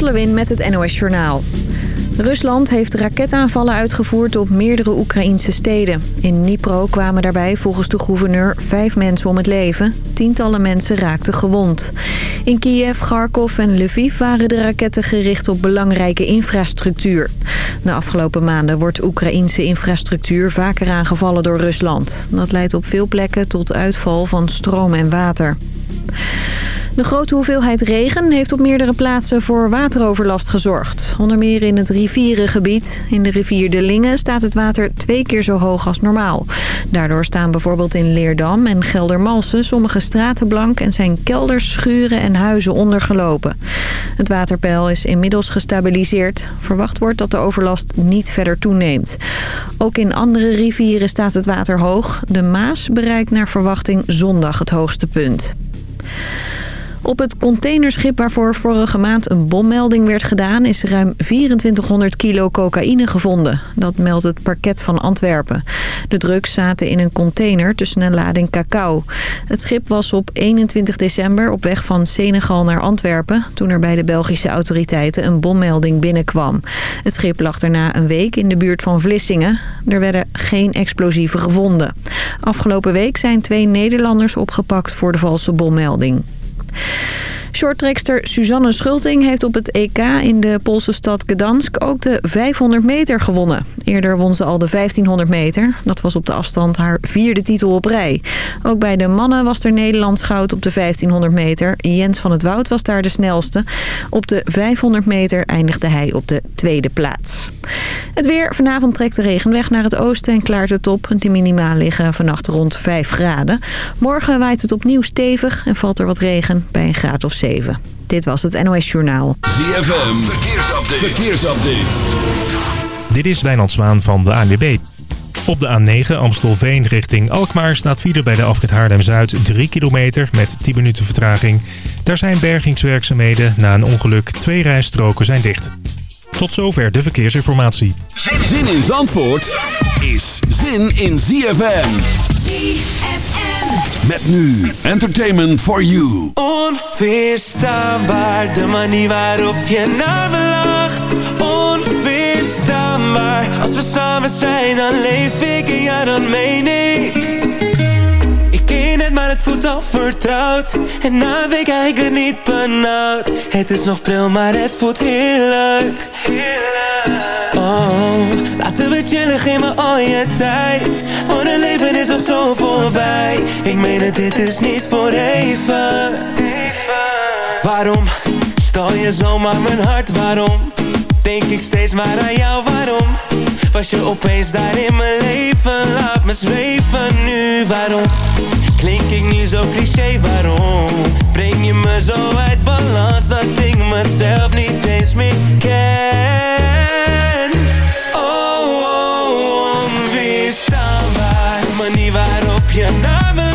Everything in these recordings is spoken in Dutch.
Lot met het NOS Journaal. Rusland heeft raketaanvallen uitgevoerd op meerdere Oekraïnse steden. In Dnipro kwamen daarbij volgens de gouverneur vijf mensen om het leven. Tientallen mensen raakten gewond. In Kiev, Kharkov en Lviv waren de raketten gericht op belangrijke infrastructuur. De afgelopen maanden wordt Oekraïnse infrastructuur vaker aangevallen door Rusland. Dat leidt op veel plekken tot uitval van stroom en water. De grote hoeveelheid regen heeft op meerdere plaatsen voor wateroverlast gezorgd. Onder meer in het rivierengebied. In de rivier De Lingen staat het water twee keer zo hoog als normaal. Daardoor staan bijvoorbeeld in Leerdam en Geldermalsen sommige straten blank... en zijn kelders, schuren en huizen ondergelopen. Het waterpeil is inmiddels gestabiliseerd. Verwacht wordt dat de overlast niet verder toeneemt. Ook in andere rivieren staat het water hoog. De Maas bereikt naar verwachting zondag het hoogste punt. Op het containerschip waarvoor vorige maand een bommelding werd gedaan... is ruim 2400 kilo cocaïne gevonden. Dat meldt het parket van Antwerpen. De drugs zaten in een container tussen een lading cacao. Het schip was op 21 december op weg van Senegal naar Antwerpen... toen er bij de Belgische autoriteiten een bommelding binnenkwam. Het schip lag daarna een week in de buurt van Vlissingen. Er werden geen explosieven gevonden. Afgelopen week zijn twee Nederlanders opgepakt voor de valse bommelding. Shorttrekster Suzanne Schulting heeft op het EK in de Poolse stad Gdansk ook de 500 meter gewonnen. Eerder won ze al de 1500 meter. Dat was op de afstand haar vierde titel op rij. Ook bij de mannen was er Nederlands goud op de 1500 meter. Jens van het Woud was daar de snelste. Op de 500 meter eindigde hij op de tweede plaats. Het weer. Vanavond trekt de regen weg naar het oosten en klaart het op. De minimaal liggen vannacht rond 5 graden. Morgen waait het opnieuw stevig en valt er wat regen bij een graad of 7. Dit was het NOS Journaal. ZFM. Verkeersupdate. Verkeersupdate. Dit is Wijnand Zwaan van de ANWB. Op de A9 Amstelveen richting Alkmaar staat file bij de afrit Haarlem-Zuid 3 kilometer met 10 minuten vertraging. Daar zijn bergingswerkzaamheden. Na een ongeluk twee rijstroken zijn dicht. Tot zover de verkeersinformatie. Zin in Zandvoort is zin in ZFM. ZFM. Met nu Entertainment for You. Onweerstaanbaar, de manier waarop je naar me lacht. Onweerstaanbaar, als we samen zijn, dan leef ik en ja, dan meen ik. Maar het voelt al vertrouwd. En na week eigenlijk niet benauwd. Het is nog pril, maar het voelt heerlijk. Oh, laten we chillen, geef me al je tijd. Want het leven is al zo voorbij. Ik meen het, dit is niet voor even. Waarom stal je zomaar mijn hart, waarom? Denk ik steeds maar aan jou, waarom? Was je opeens daar in mijn leven, laat me zweven nu, waarom? Klink ik nu zo cliché, waarom? Breng je me zo uit balans dat ik mezelf niet eens meer ken Oh, oh, onweerstaanbaar Manier waarop je naar me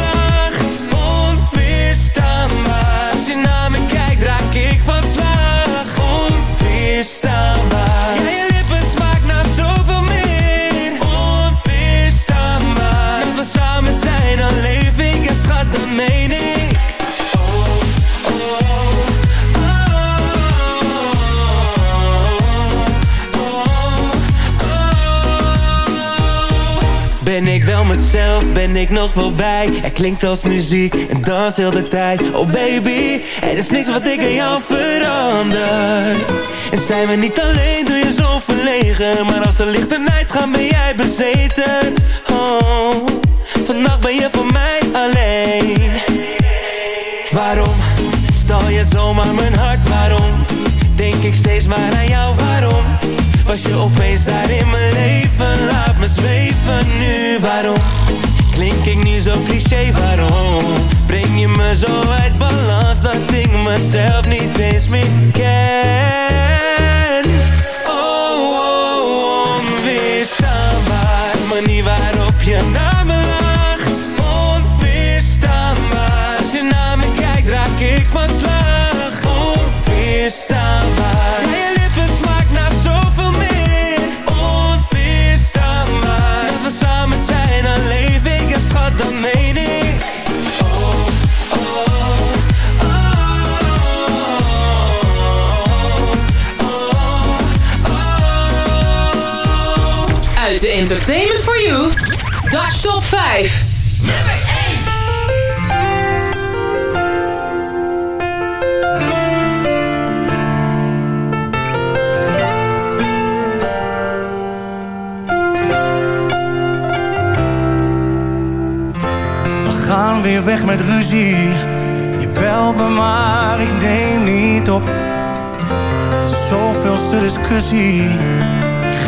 Ben ik wel mezelf, ben ik nog wel bij Er klinkt als muziek en dans heel de tijd. Oh baby, er is niks wat ik aan jou verander. En zijn we niet alleen, doe je zo verlegen. Maar als de lichten uitgaan, ben jij bezeten. Oh, vannacht ben je voor mij alleen. Waarom stal je zomaar mijn hart, waarom Denk ik steeds maar aan jou, waarom Was je opeens daar in mijn leven. Laat me zweven nu, waarom? Klink ik nu zo cliché, waarom? Breng je me zo uit balans Dat ik mezelf niet eens meer ken Entertainment for You Dutch Top 5. Nummer 1. We gaan weer weg met ruzie. Je belt me maar, ik neem niet op. Zoveelste discussie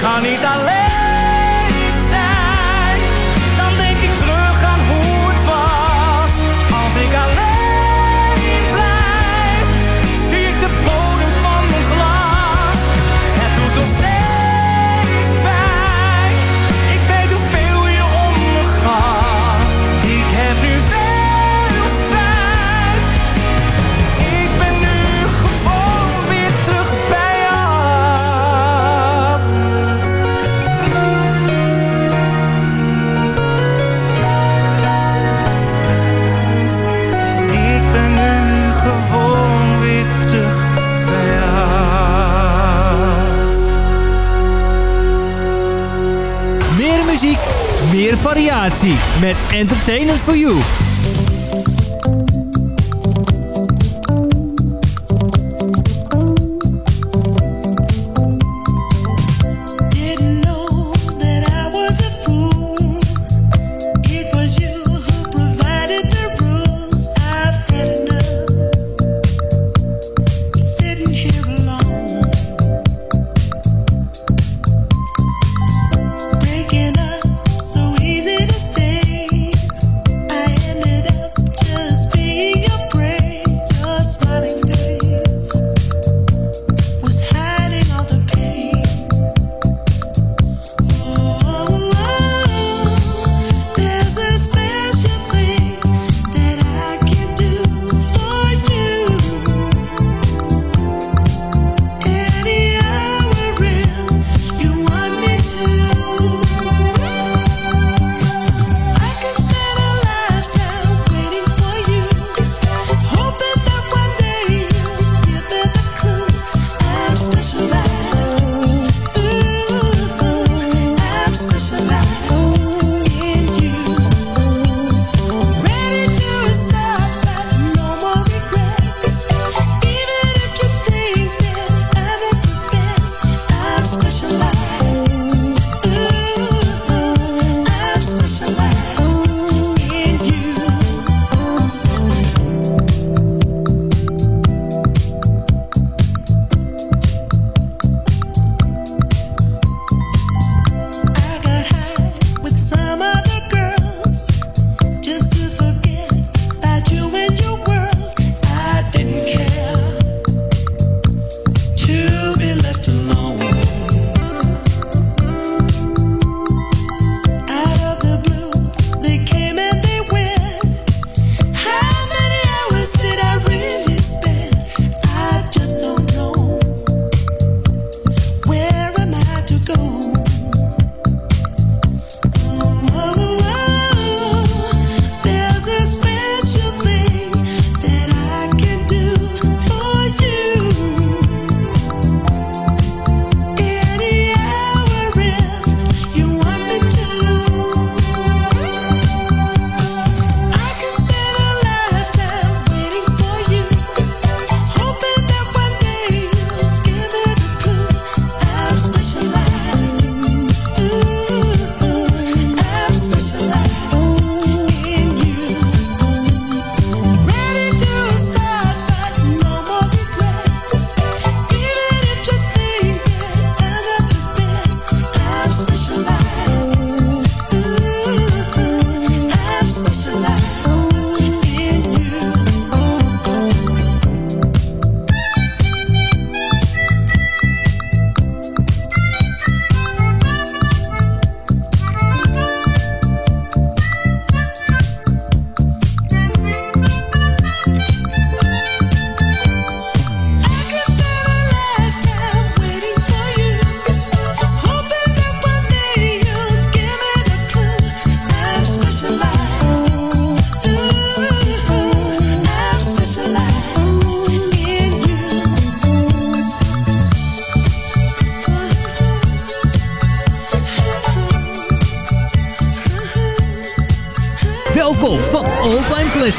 Kan niet alleen variatie. Met Entertainment for You.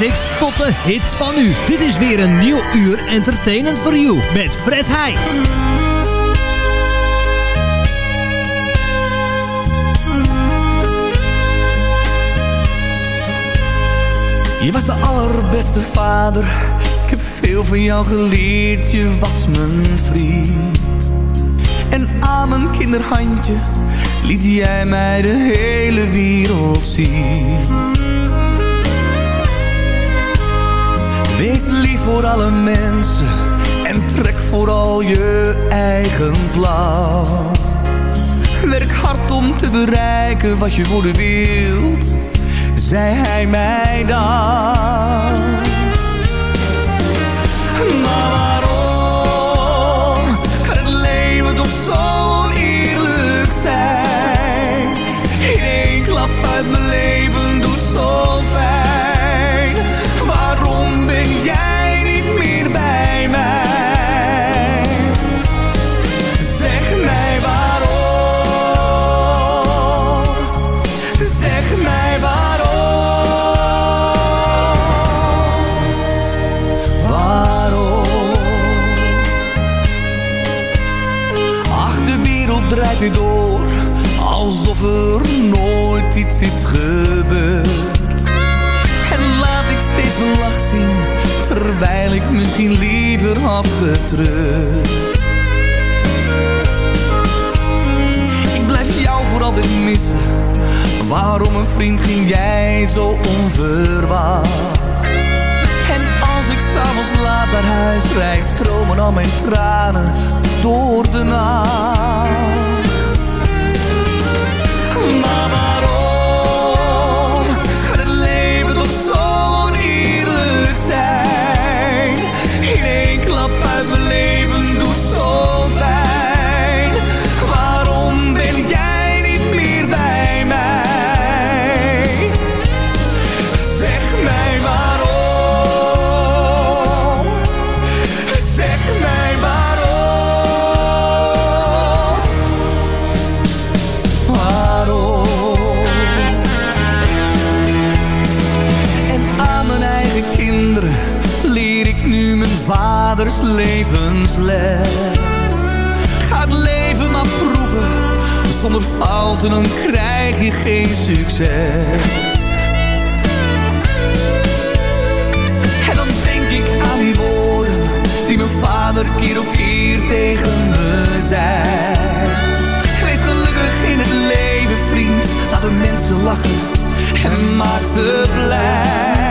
Tot de hits van nu. Dit is weer een nieuw uur Entertainment for You met Fred Heij. Je was de allerbeste vader. Ik heb veel van jou geleerd. Je was mijn vriend. En aan mijn kinderhandje liet jij mij de hele wereld zien. Wees lief voor alle mensen en trek vooral je eigen plan. Werk hard om te bereiken wat je worden wilt, zei hij mij dan. Door, alsof er nooit iets is gebeurd. En laat ik steeds mijn lach zien, terwijl ik misschien liever had getreurd. Ik blijf jou voor altijd missen, waarom een vriend ging jij zo onverwacht? S'avonds laat naar huis rijd, stromen al mijn tranen door de nacht. Maar waarom vaders levensles. Ga het leven maar proeven, zonder fouten dan krijg je geen succes. En dan denk ik aan die woorden die mijn vader keer op keer tegen me zei. Wees gelukkig in het leven, vriend. Laat de mensen lachen en maak ze blij.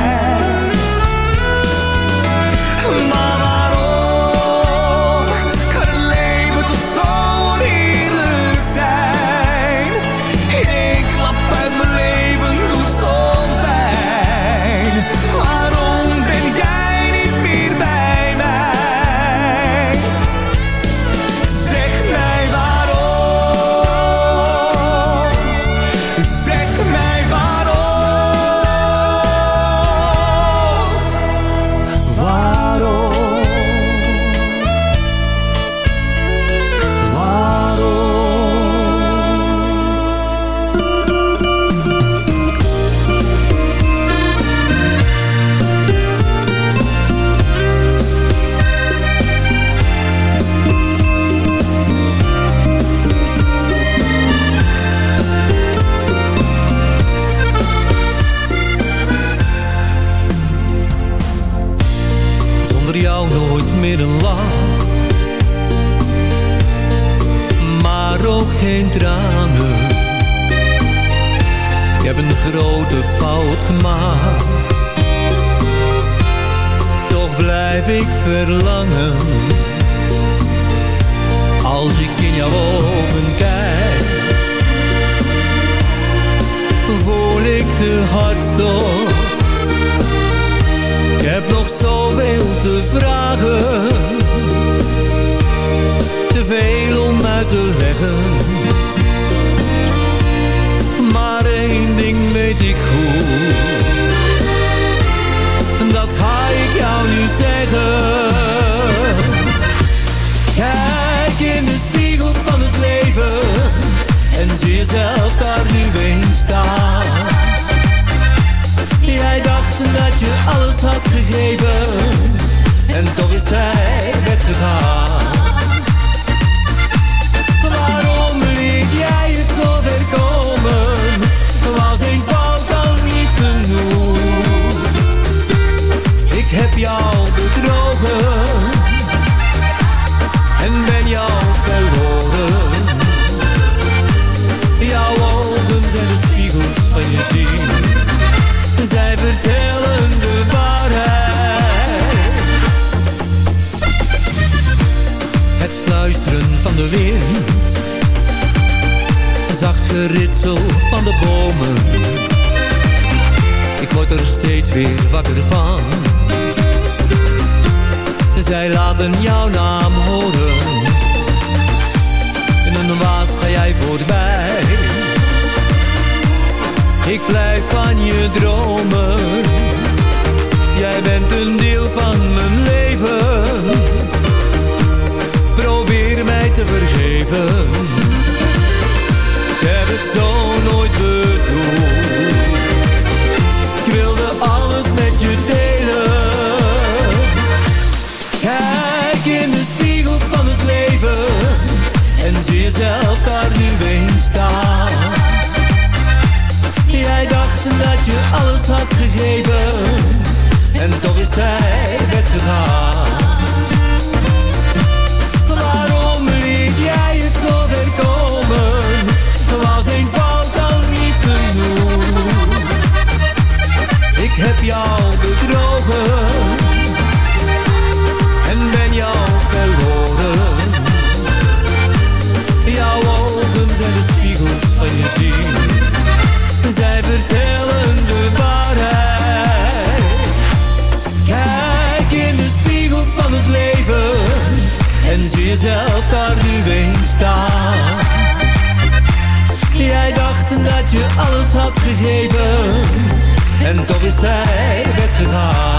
En toch is zij weggegaan.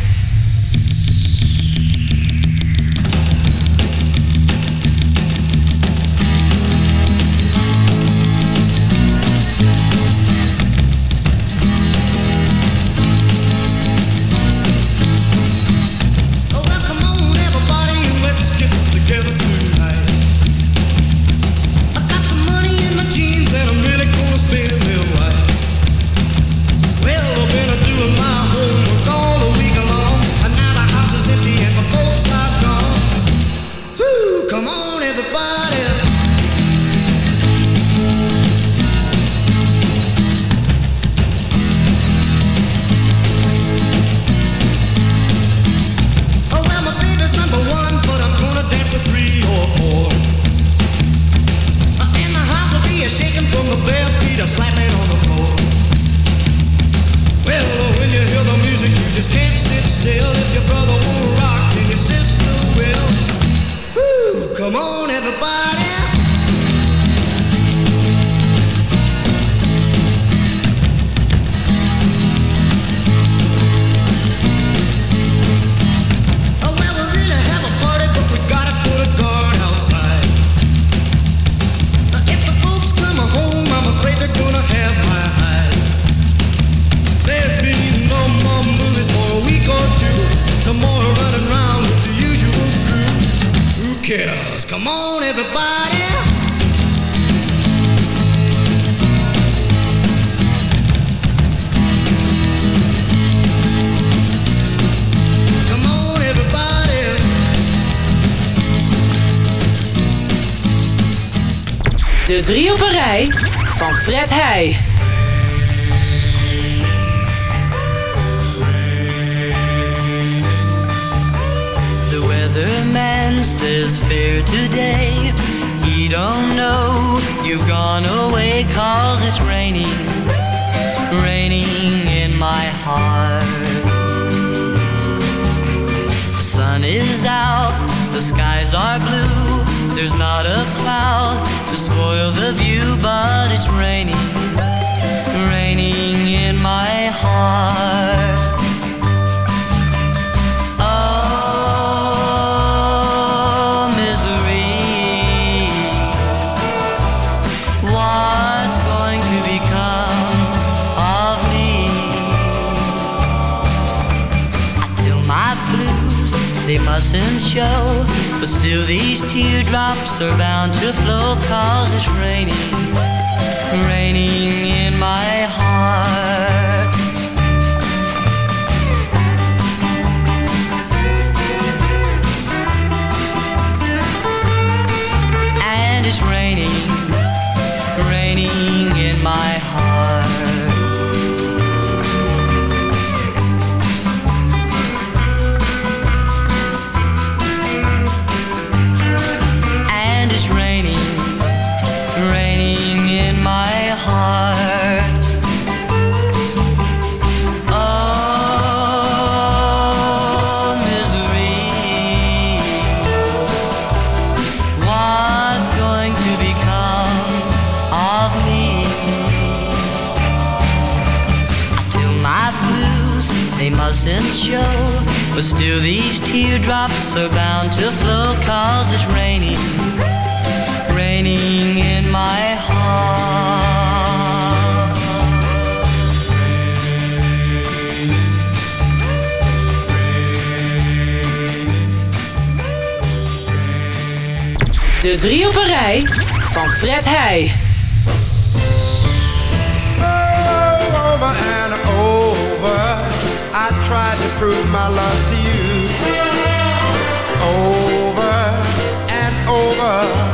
van Fred Heij. The weatherman says fair today. He don't know you've gone away cause it's raining. Raining in my heart. The sun is out, the skies are blue. There's not a cloud to spoil the view, but it's raining, raining in my heart. they mustn't show. But still these teardrops are bound to flow cause it's raining, raining in my heart. But still these teardrops are bound to flow Cause it's raining, raining in my heart De drie op een rij van Fred Heij. Oh, I tried to prove my love to you over and over.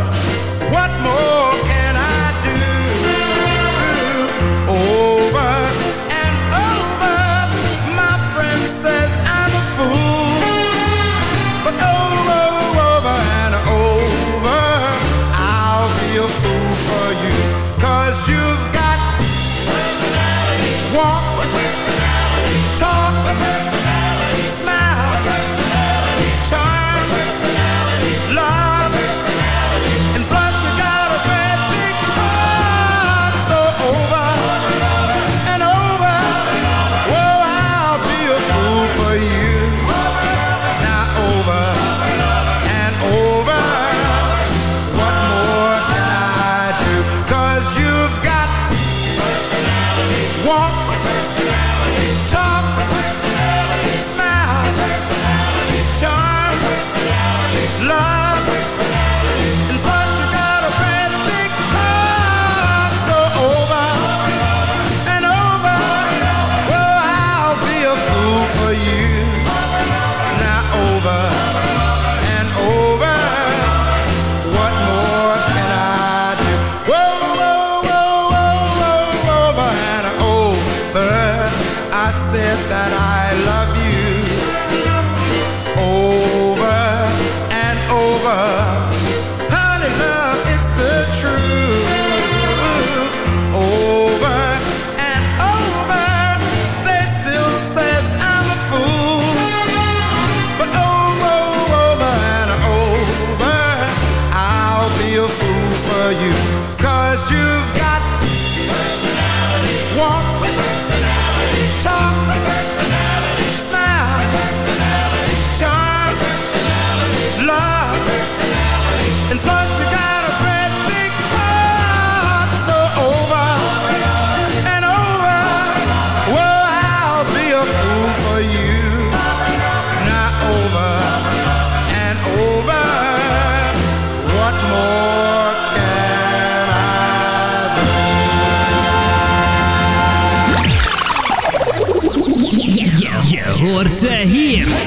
Zandvoort, hier.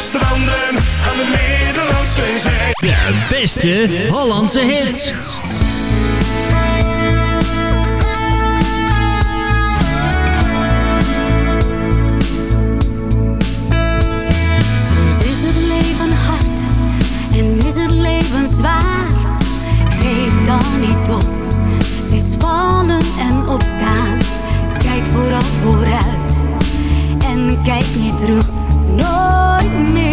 stranden aan de Middellandse Zee. De beste Hollandse hits. Soms is het leven hard en is het leven zwaar. Geef dan niet op, het is vallen en opstaan. Kijk vooral vooruit en kijk niet terug. No. with me.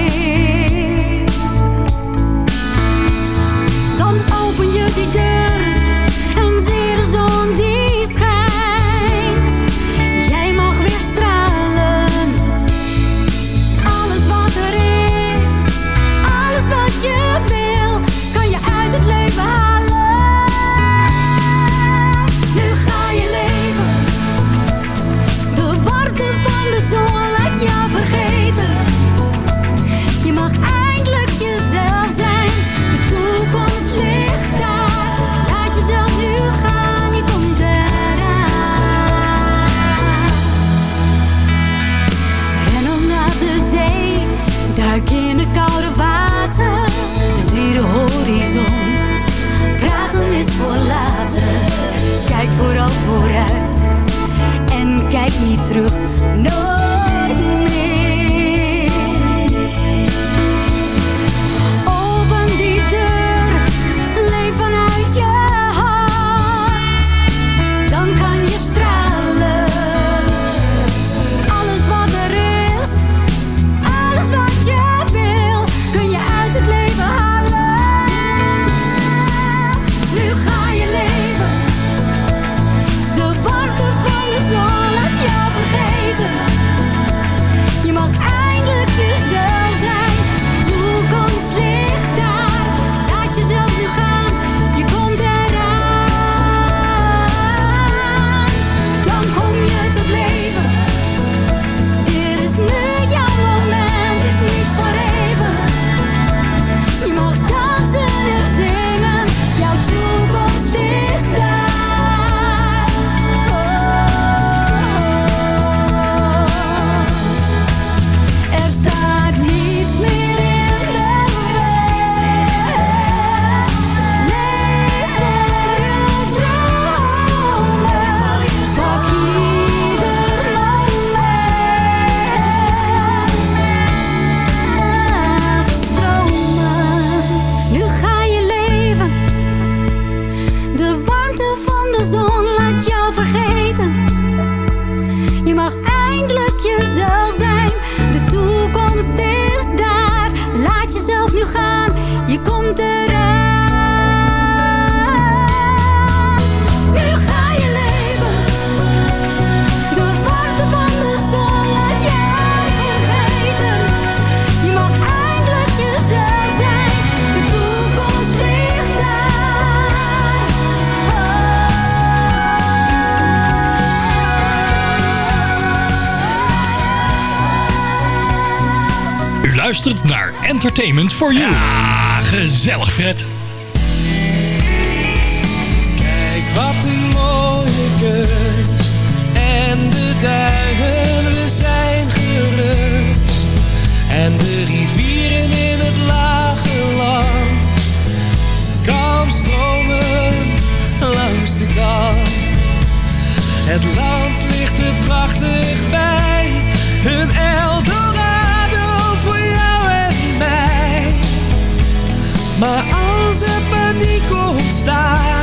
zon laat jou vergeten. Je mag eindelijk jezelf zijn. De toekomst is daar. Laat jezelf nu gaan. Je komt er. luistert naar Entertainment for You. Ja, gezellig Fred. Kijk wat een mooie kust. En de duinen, we zijn gerust. En de rivieren in het lage land. Kam stromen langs de kant. Het land ligt er prachtig bij. die ik staan.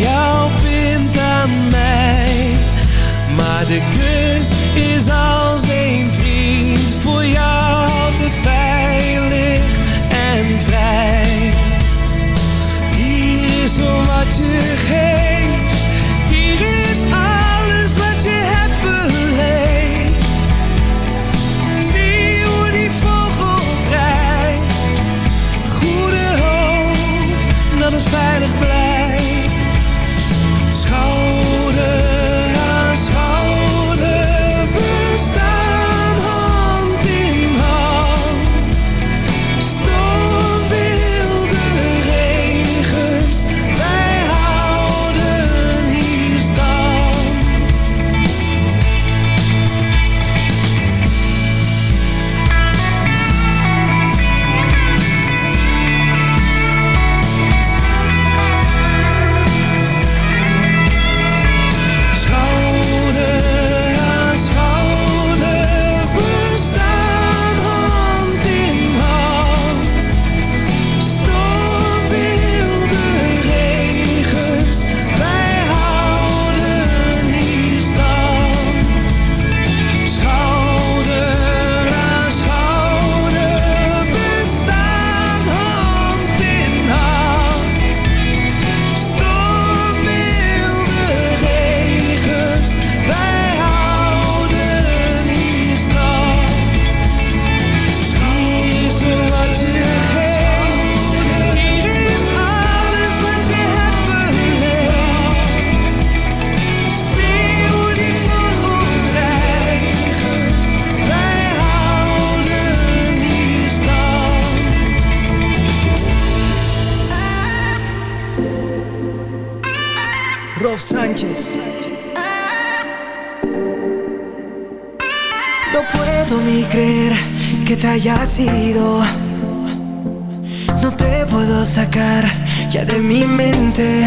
jou bindt aan mij. Maar de kunst is al. Rob Sánchez. No puedo ni creer que te hayas ido. No te puedo sacar ya de mi mente.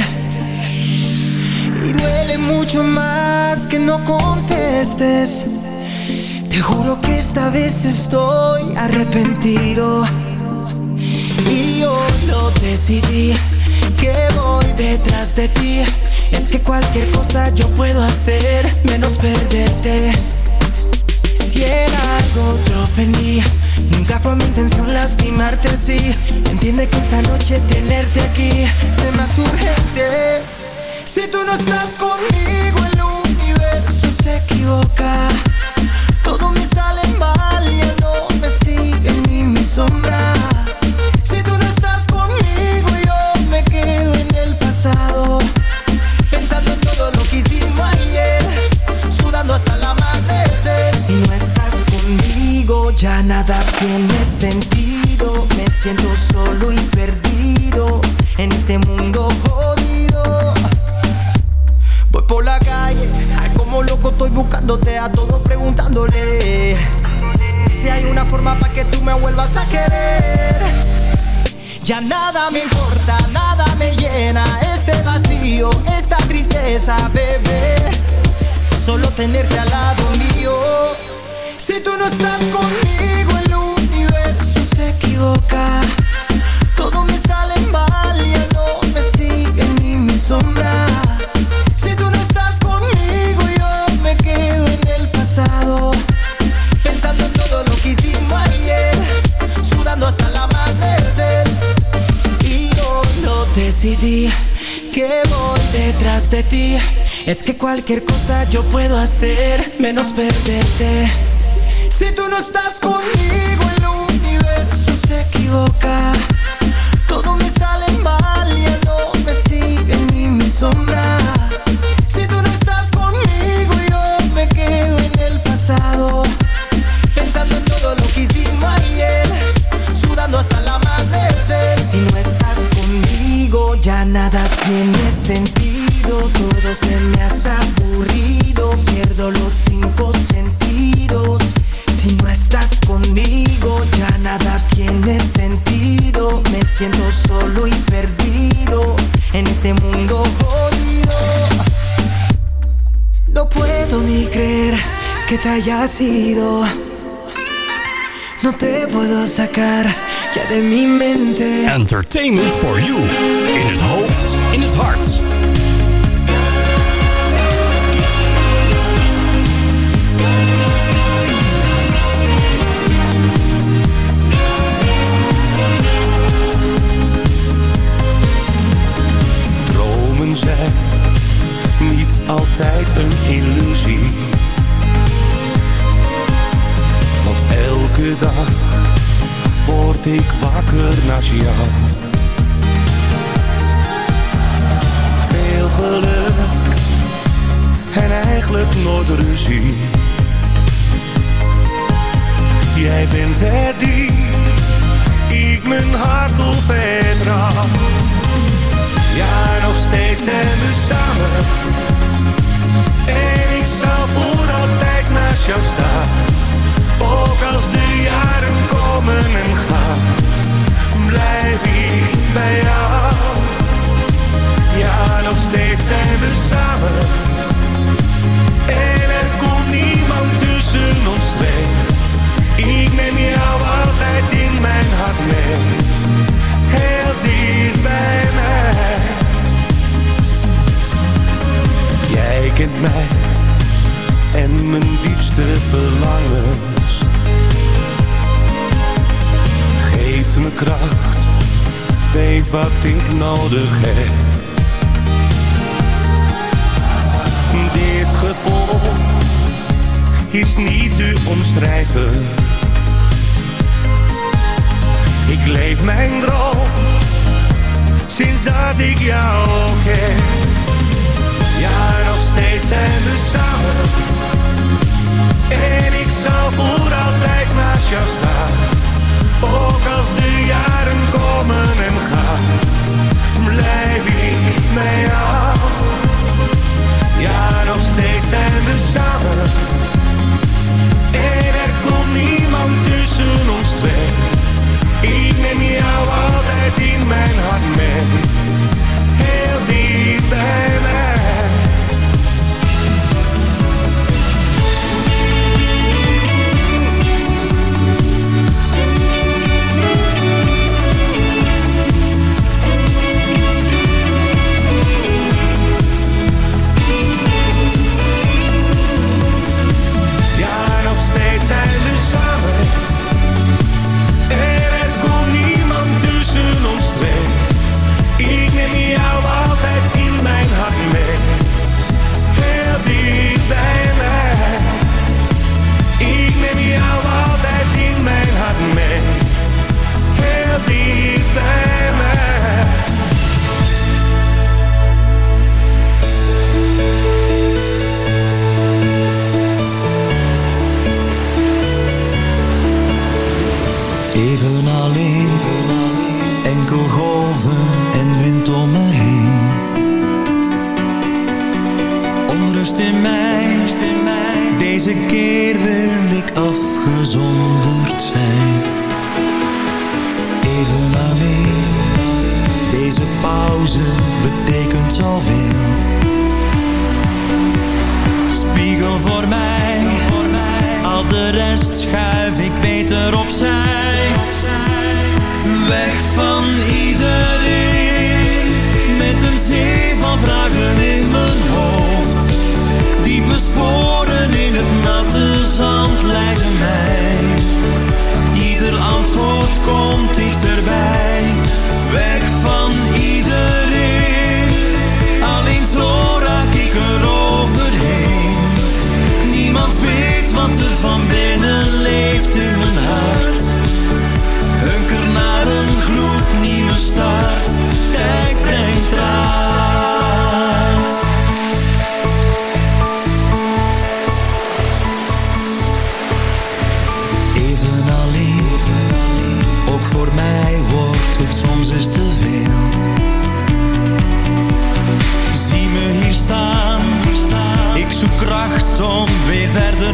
Y duele mucho más que no contestes. Te juro que esta vez estoy arrepentido. Y yo lo decidí que voy detrás de ti. Es que cualquier cosa yo puedo hacer menos perderte. Si era algo te ofendí, nunca fue mi intención lastimarte sí. Entiende que esta noche tenerte aquí se me hace urgente. Si tú no estás conmigo el universo se equivoca. Todo me sale mal, ya no me sigue ni mi sombra. Ya nada tiene sentido. Me siento solo y perdido. En este mundo jodido. Voy por la calle, ay como loco estoy buscándote a todos preguntándole Si hay una forma para que tú me vuelvas a querer. Ya nada me importa, nada me llena Este vacío, esta tristeza, bebé. Solo tenerte al lado mío Si tú no estás conmigo el universo se equivoca Todo me sale mal, ya no me sigue ni mi sombra si tú no estás conmigo, yo me quedo en el pasado. Pensando en todo lo que hicimos ayer, sudando hasta el amanecer. Y yo lo decidí que voy detrás de ti. Es que cualquier cosa yo puedo hacer, menos perderte. Si tú no estás conmigo, el universo se equivoca. Todo me sale mal, ya no me sigue ni mi sombra. Si tú no estás conmigo, yo me quedo en el pasado. Pensando en todo lo que hicimos ayer, sudando hasta el amanecer. Si no estás conmigo, ya nada tiene sentido. Todo se me hace aburrido, pierdo los cinco sentidos. Conmigo, ya nada tiene sentido. Me siento solo y perdido en este mundo jodido. No puedo ni creer que te hayas ido. No te puedo sacar ya de mi mente. Entertainment for you. In het hoofd, in het hart. Veel geluk en eigenlijk nooit ruzie. Jij bent die ik mijn hart op vertrouw. Ja, nog steeds zijn we samen. En ik zal voor altijd naast jou staan. Ook als de jaren komen en bij jou. Ja, nog steeds zijn we samen. En er komt niemand tussen ons twee. Ik neem jou altijd in mijn hart mee. Heel dicht bij mij. Jij kent mij en mijn diepste verlangens. Geeft me kracht, weet wat ik nodig heb. Dit gevoel is niet te omschrijven. Ik leef mijn droom sinds dat ik jou ken. Ja, nog steeds zijn we samen. En ik zal voor altijd naast jou staan. Ook als de jaren komen en gaan, blijf ik bij jou. Ja, nog steeds zijn we samen. En er komt niemand tussen ons twee. Ik neem jou altijd in mijn hart mee. Heel diep bij mij.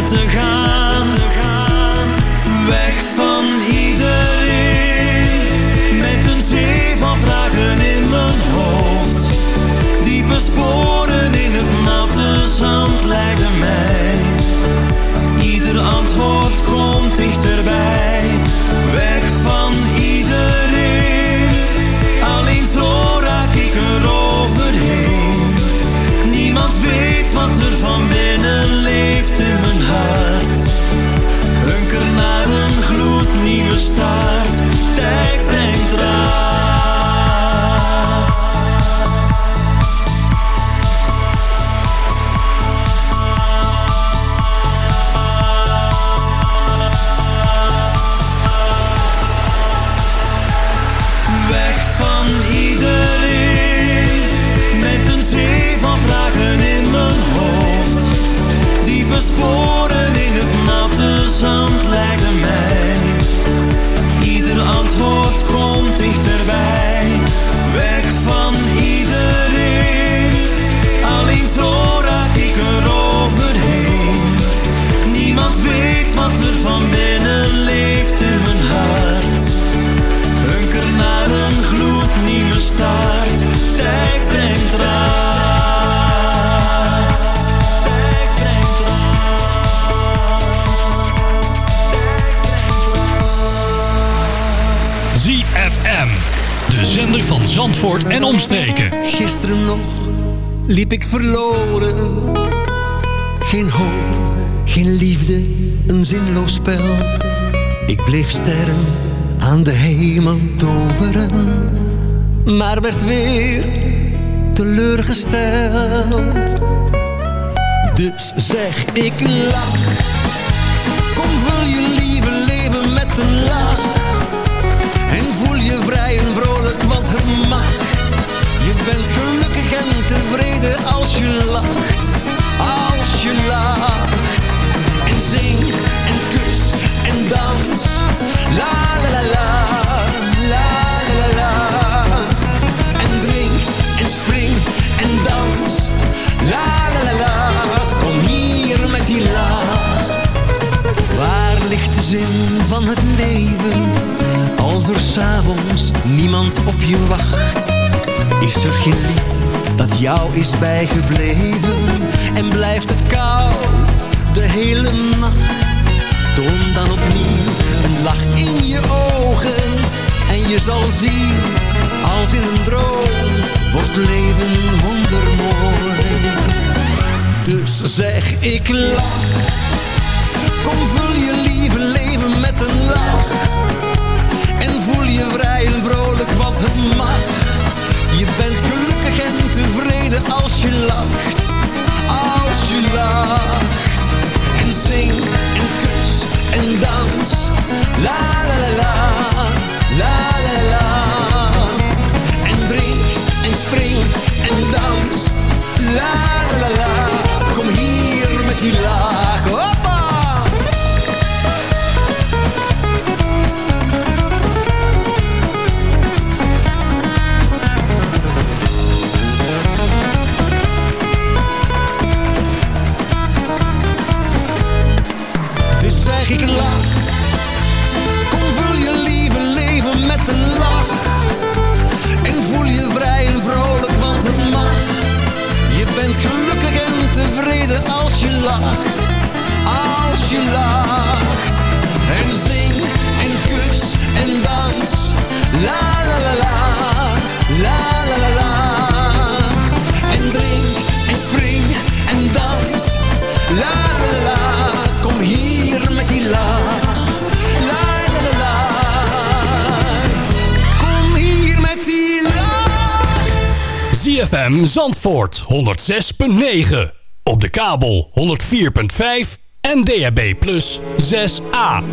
Te gaan. Gisteren nog liep ik verloren. Geen hoop, geen liefde, een zinloos spel. Ik bleef sterren aan de hemel toveren. Maar werd weer teleurgesteld. Dus zeg ik lach. Bent gelukkig en tevreden als je lacht. Als je lacht. En zing en kus en dans. La la la la. La la la la. En drink en spring en dans. La la la la. Kom hier met die lach. Waar ligt de zin van het leven? Als er s'avonds niemand op je wacht. Is er geen lied dat jou is bijgebleven? En blijft het koud de hele nacht? Toon dan opnieuw een lach in je ogen. En je zal zien, als in een droom, wordt leven wondermooi. Dus zeg ik lach. Kom vul je lieve leven met een lach. En voel je vrij en vrolijk wat het mag. Je bent gelukkig en tevreden als je lacht. Als je lacht. En zing en kus en dans. La la la la. La la la. En drink en spring en dans. La la la la. Kom hier met die laag. Zandvoort 106.9. Op de kabel 104.5 en DHB Plus 6A.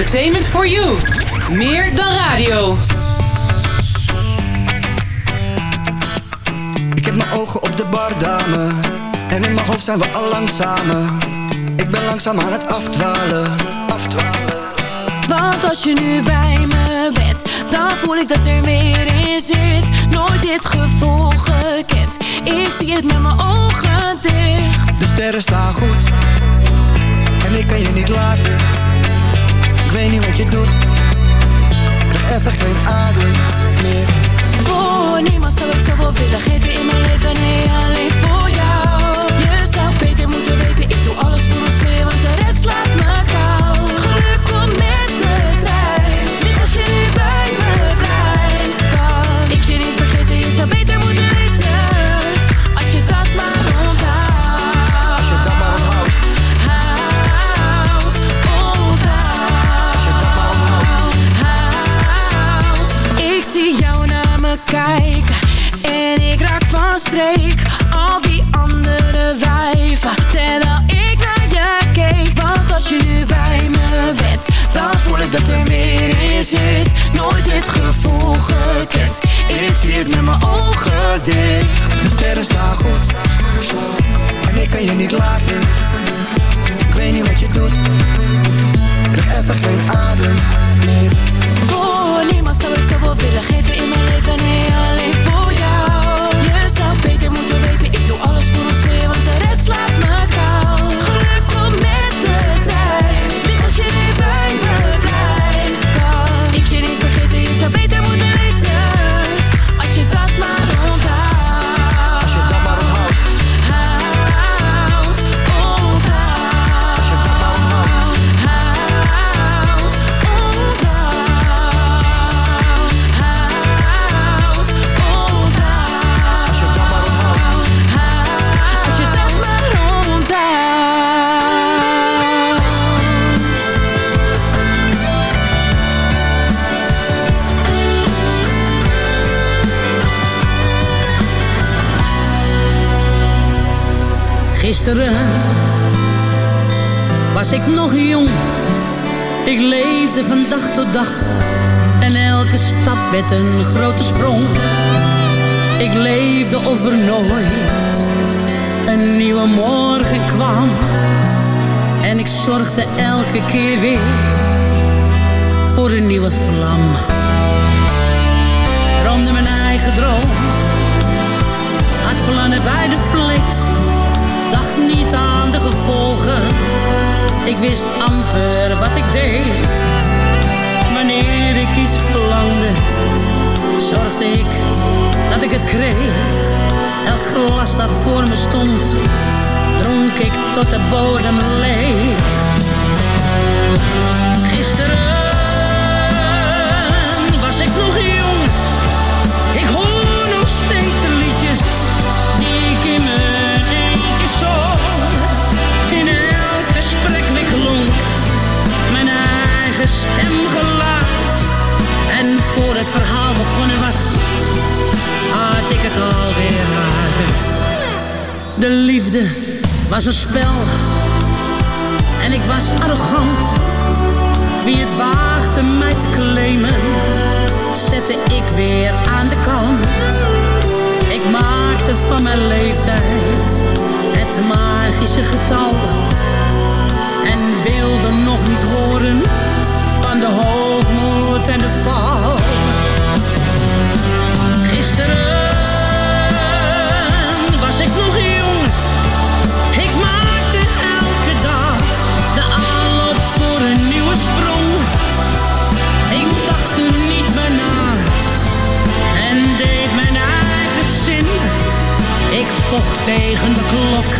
Entertainment for you. Meer dan radio. Ik heb mijn ogen op de bar, dame. En in mijn hoofd zijn we al lang samen. Ik ben langzaam aan het afdwalen. afdwalen. Want als je nu bij me bent, dan voel ik dat er meer in zit. Nooit dit gevoel gekend. Ik zie het met mijn ogen dicht. De sterren staan goed. En ik kan je niet laten ik weet niet wat je doet. Ik krijg even geen adem meer. Voor niemand zou ik zoveel willen geven in mijn leven, nee alleen dat er meer in zit. Nooit dit gevoel gekend. Ik zie het met mijn ogen dicht. De sterren staan goed. En ik kan je niet laten. Ik weet niet wat je doet. Ik Krijg even geen adem. Meer Voor niemand zou ik zoveel willen geven in mijn leven Nee, alleen werd een grote sprong. Ik leefde of er nooit een nieuwe morgen kwam. En ik zorgde elke keer weer voor een nieuwe vlam. Droomde mijn eigen droom. Had plannen bij de vleet dacht niet aan de gevolgen. Ik wist amper wat ik deed. Ik iets verlangde, zorgde ik dat ik het kreeg. Elk glas dat voor me stond, dronk ik tot de bodem leeg. Gisteren was ik nog jong. Ik het alweer uit. De liefde was een spel en ik was arrogant. Wie het waagde mij te claimen, zette ik weer aan de kant. Ik maakte van mijn leeftijd het magische getal. En wilde nog niet horen van de hoogmoed en de val. Gisteren tegen de klok,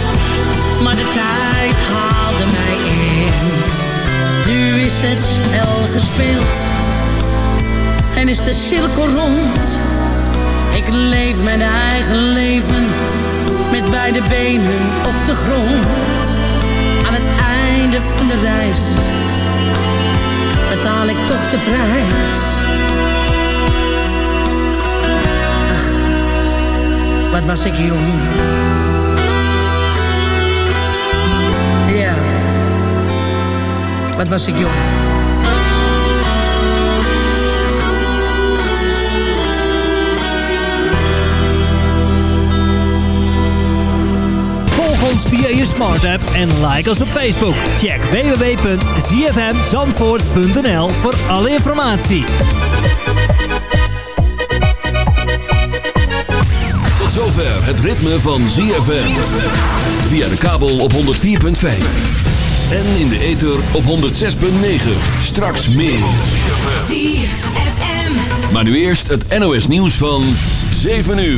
maar de tijd haalde mij in. Nu is het spel gespeeld en is de cirkel rond. Ik leef mijn eigen leven met beide benen op de grond. Aan het einde van de reis betaal ik toch de prijs. Ach, wat was ik jong. Ja, wat was ik jong. Via je smart app en like ons op Facebook. Check www.zfmzandvoort.nl voor alle informatie. Tot zover het ritme van ZFM. Via de kabel op 104.5. En in de ether op 106.9. Straks meer. Maar nu eerst het NOS nieuws van 7 uur.